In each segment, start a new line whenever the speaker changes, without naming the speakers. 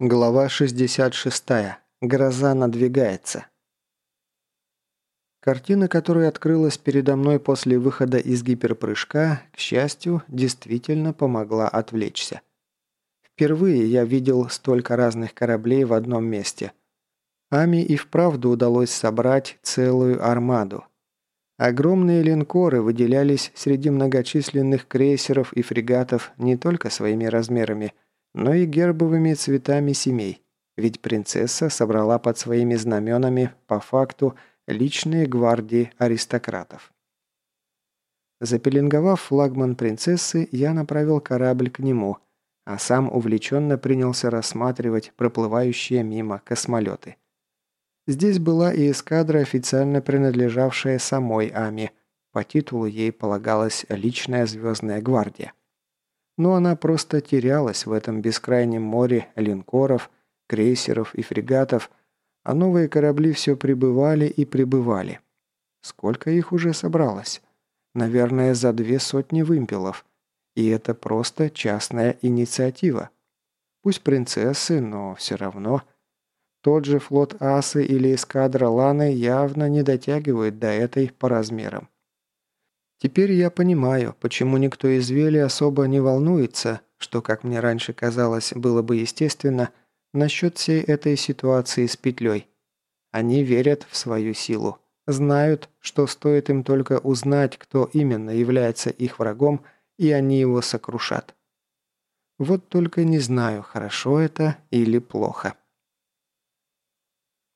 Глава 66. Гроза надвигается. Картина, которая открылась передо мной после выхода из гиперпрыжка, к счастью, действительно помогла отвлечься. Впервые я видел столько разных кораблей в одном месте. Ами и вправду удалось собрать целую армаду. Огромные линкоры выделялись среди многочисленных крейсеров и фрегатов не только своими размерами – но и гербовыми цветами семей, ведь принцесса собрала под своими знаменами, по факту, личные гвардии аристократов. Запеленговав флагман принцессы, я направил корабль к нему, а сам увлеченно принялся рассматривать проплывающие мимо космолеты. Здесь была и эскадра, официально принадлежавшая самой Ами. По титулу ей полагалась личная звездная гвардия но она просто терялась в этом бескрайнем море линкоров, крейсеров и фрегатов, а новые корабли все прибывали и прибывали. Сколько их уже собралось? Наверное, за две сотни вымпелов. И это просто частная инициатива. Пусть принцессы, но все равно. Тот же флот Асы или эскадра Ланы явно не дотягивают до этой по размерам. Теперь я понимаю, почему никто из Вели особо не волнуется, что, как мне раньше казалось, было бы естественно, насчет всей этой ситуации с петлей. Они верят в свою силу, знают, что стоит им только узнать, кто именно является их врагом, и они его сокрушат. Вот только не знаю, хорошо это или плохо.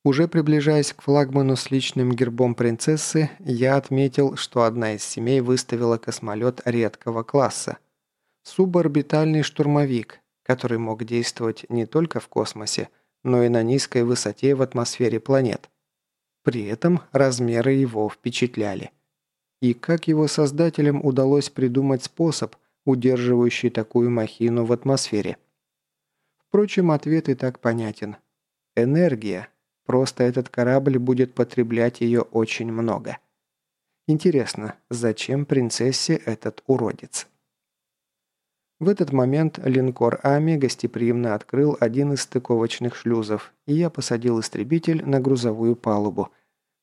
Уже приближаясь к флагману с личным гербом принцессы, я отметил, что одна из семей выставила космолет редкого класса. Суборбитальный штурмовик, который мог действовать не только в космосе, но и на низкой высоте в атмосфере планет. При этом размеры его впечатляли. И как его создателям удалось придумать способ, удерживающий такую махину в атмосфере? Впрочем, ответ и так понятен. Энергия, Просто этот корабль будет потреблять ее очень много. Интересно, зачем принцессе этот уродец? В этот момент линкор Ами гостеприимно открыл один из стыковочных шлюзов, и я посадил истребитель на грузовую палубу,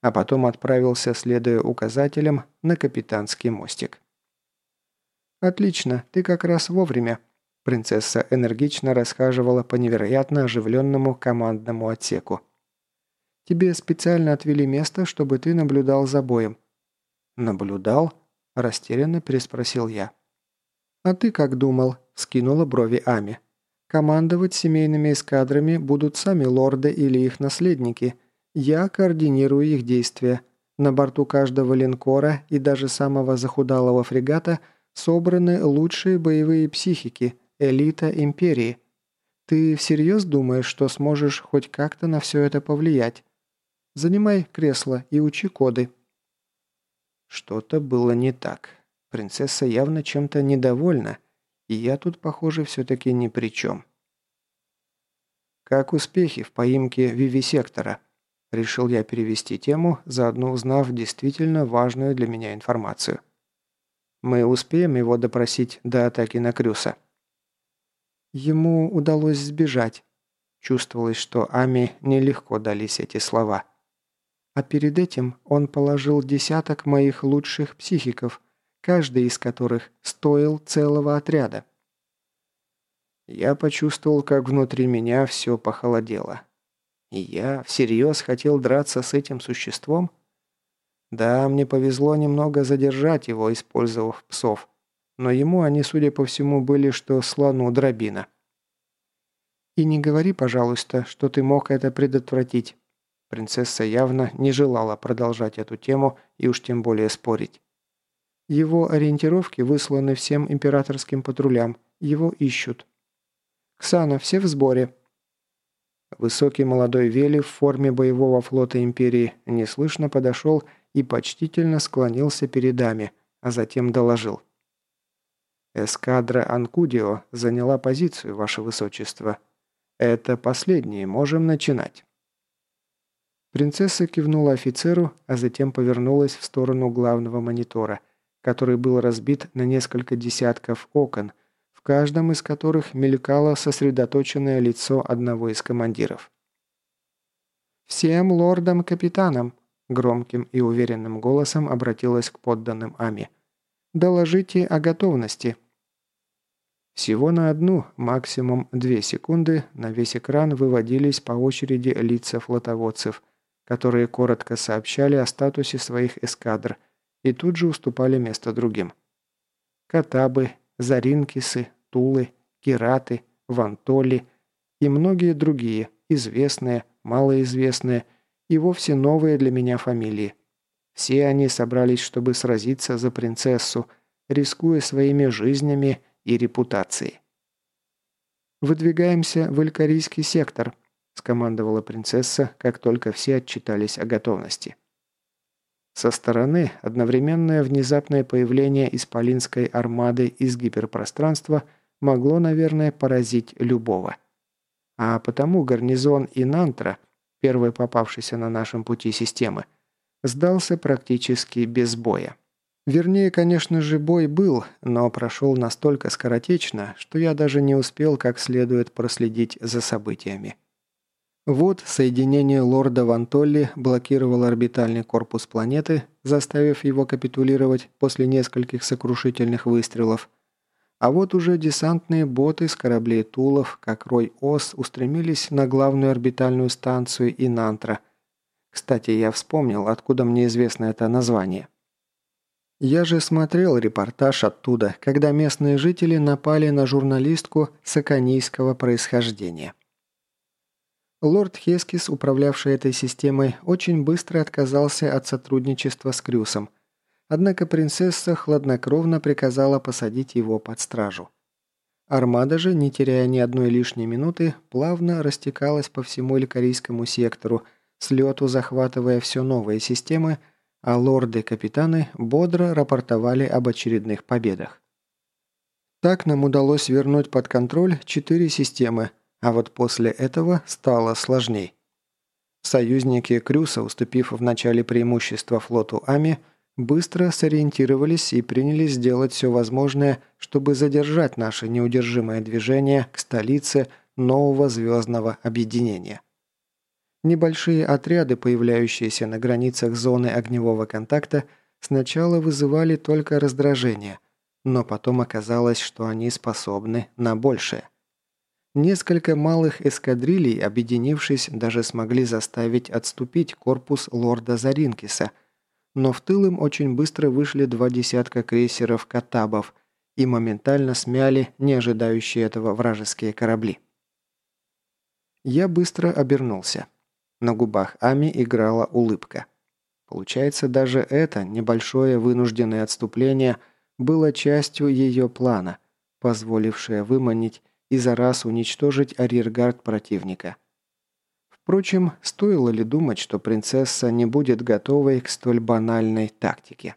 а потом отправился, следуя указателям, на капитанский мостик. «Отлично, ты как раз вовремя», Принцесса энергично расхаживала по невероятно оживленному командному отсеку. Тебе специально отвели место, чтобы ты наблюдал за боем». «Наблюдал?» – растерянно переспросил я. «А ты как думал?» – скинула брови Ами. «Командовать семейными эскадрами будут сами лорды или их наследники. Я координирую их действия. На борту каждого линкора и даже самого захудалого фрегата собраны лучшие боевые психики, элита Империи. Ты всерьез думаешь, что сможешь хоть как-то на все это повлиять? Занимай кресло и учи коды». Что-то было не так. Принцесса явно чем-то недовольна, и я тут, похоже, все-таки ни при чем. «Как успехи в поимке вивисектора?» Решил я перевести тему, заодно узнав действительно важную для меня информацию. «Мы успеем его допросить до атаки на Крюса?» Ему удалось сбежать. Чувствовалось, что Ами нелегко дались эти слова. А перед этим он положил десяток моих лучших психиков, каждый из которых стоил целого отряда. Я почувствовал, как внутри меня все похолодело. И я всерьез хотел драться с этим существом? Да, мне повезло немного задержать его, использовав псов. Но ему они, судя по всему, были что слону дробина. И не говори, пожалуйста, что ты мог это предотвратить. Принцесса явно не желала продолжать эту тему и уж тем более спорить. Его ориентировки высланы всем императорским патрулям. Его ищут. «Ксана, все в сборе». Высокий молодой Вели в форме боевого флота Империи неслышно подошел и почтительно склонился перед даме, а затем доложил. «Эскадра Анкудио заняла позицию, Ваше Высочество. Это последние, можем начинать». Принцесса кивнула офицеру, а затем повернулась в сторону главного монитора, который был разбит на несколько десятков окон, в каждом из которых мелькало сосредоточенное лицо одного из командиров. «Всем лордам-капитанам!» – громким и уверенным голосом обратилась к подданным Ами. «Доложите о готовности!» Всего на одну, максимум две секунды, на весь экран выводились по очереди лица флотоводцев, которые коротко сообщали о статусе своих эскадр и тут же уступали место другим. Катабы, Заринкисы, Тулы, Кираты, Вантоли и многие другие, известные, малоизвестные и вовсе новые для меня фамилии. Все они собрались, чтобы сразиться за принцессу, рискуя своими жизнями и репутацией. «Выдвигаемся в Элькарийский сектор», – скомандовала принцесса, как только все отчитались о готовности. Со стороны одновременное внезапное появление исполинской армады из гиперпространства могло, наверное, поразить любого. А потому гарнизон Инантра, первый попавшийся на нашем пути системы, сдался практически без боя. Вернее, конечно же, бой был, но прошел настолько скоротечно, что я даже не успел как следует проследить за событиями. Вот соединение лорда Вантолли блокировало орбитальный корпус планеты, заставив его капитулировать после нескольких сокрушительных выстрелов. А вот уже десантные боты с кораблей Тулов, как рой ос, устремились на главную орбитальную станцию Инантра. Кстати, я вспомнил, откуда мне известно это название – я же смотрел репортаж оттуда, когда местные жители напали на журналистку саканийского происхождения. Лорд Хескис, управлявший этой системой, очень быстро отказался от сотрудничества с Крюсом, однако принцесса хладнокровно приказала посадить его под стражу. Армада же, не теряя ни одной лишней минуты, плавно растекалась по всему Илькарийскому сектору, с лету захватывая все новые системы, а лорды-капитаны бодро рапортовали об очередных победах. Так нам удалось вернуть под контроль четыре системы, а вот после этого стало сложней. Союзники Крюса, уступив в начале преимущества флоту Ами, быстро сориентировались и принялись делать все возможное, чтобы задержать наше неудержимое движение к столице нового звездного объединения. Небольшие отряды, появляющиеся на границах зоны огневого контакта, сначала вызывали только раздражение, но потом оказалось, что они способны на большее. Несколько малых эскадрилей, объединившись, даже смогли заставить отступить корпус лорда Заринкиса, но в тыл им очень быстро вышли два десятка крейсеров-катабов и моментально смяли не ожидающие этого вражеские корабли. Я быстро обернулся. На губах Ами играла улыбка. Получается, даже это небольшое вынужденное отступление было частью ее плана, позволившее выманить и за раз уничтожить арьергард противника. Впрочем, стоило ли думать, что принцесса не будет готовой к столь банальной тактике?